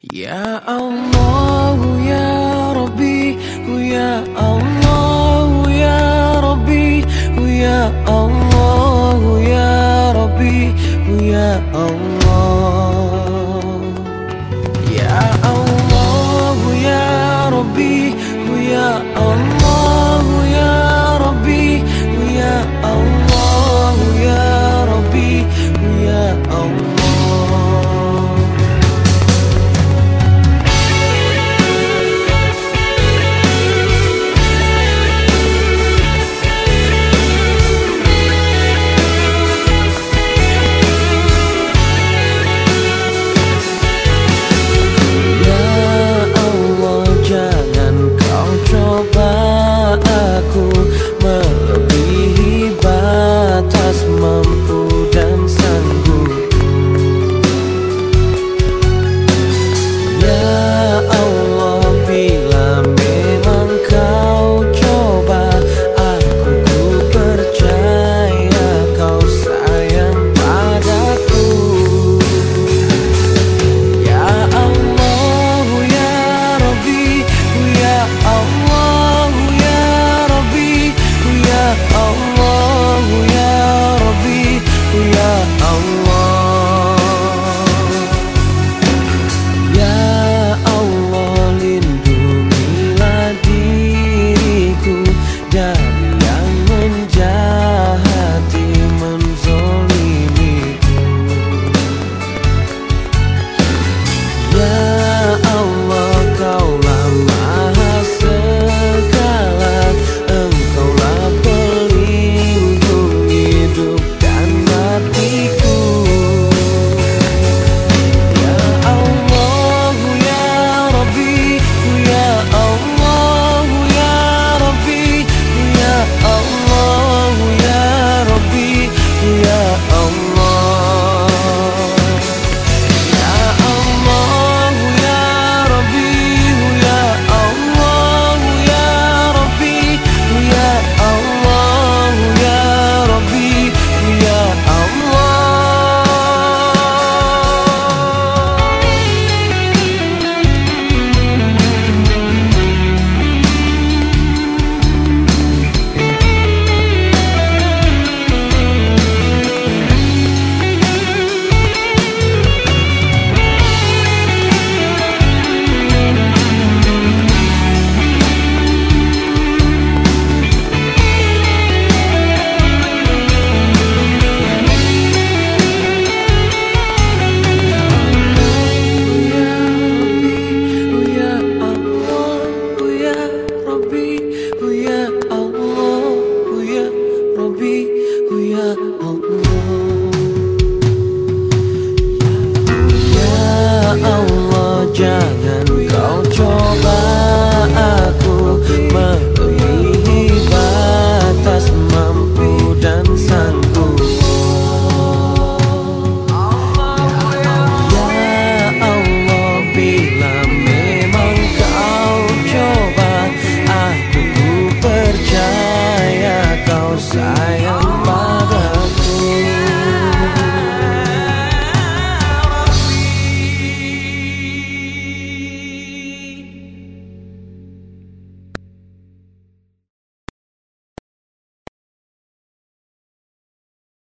Ya Allah ya Rabbi ya Allah